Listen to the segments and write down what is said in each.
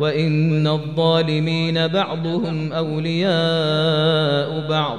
وإن الظالمين بعضهم أولياء بعض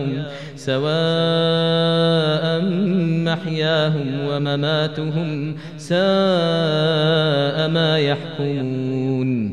محياهم سواء محياهم ومماتهم ساء ما يحكمون.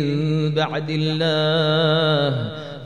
من بعد الله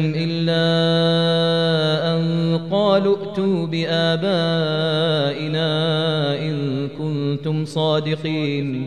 لهم إلا أن قالوا ائتوا بآبائنا إن كنتم صادقين.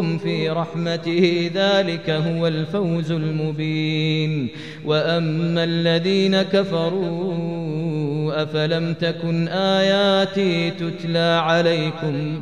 وهم في رحمته ذلك هو الفوز المبين. وأما الذين كفروا أفلم تكن آياتي تتلى عليكم؟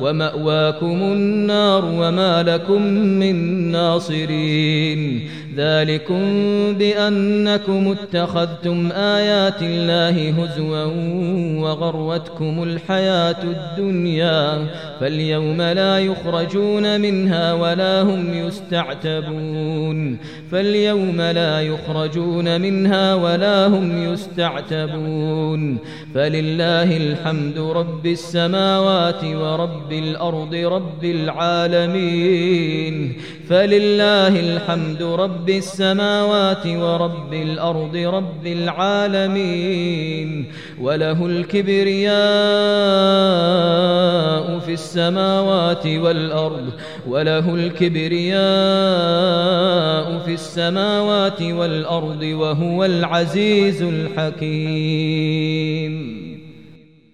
ومأواكم النار وما لكم من ناصرين ذلكم بأنكم اتخذتم آيات الله هزوا وغروتكم الحياة الدنيا فاليوم لا يخرجون منها ولا هم يستعتبون فاليوم لا يخرجون منها ولا هم يستعتبون فلله الحمد رب السماوات ورب رب الأرض رب العالمين. فلله الحمد رب السماوات ورب الأرض رب العالمين. وله الكبرياء في السماوات والأرض. وله الكبرياء في السماوات والأرض. وهو العزيز الحكيم.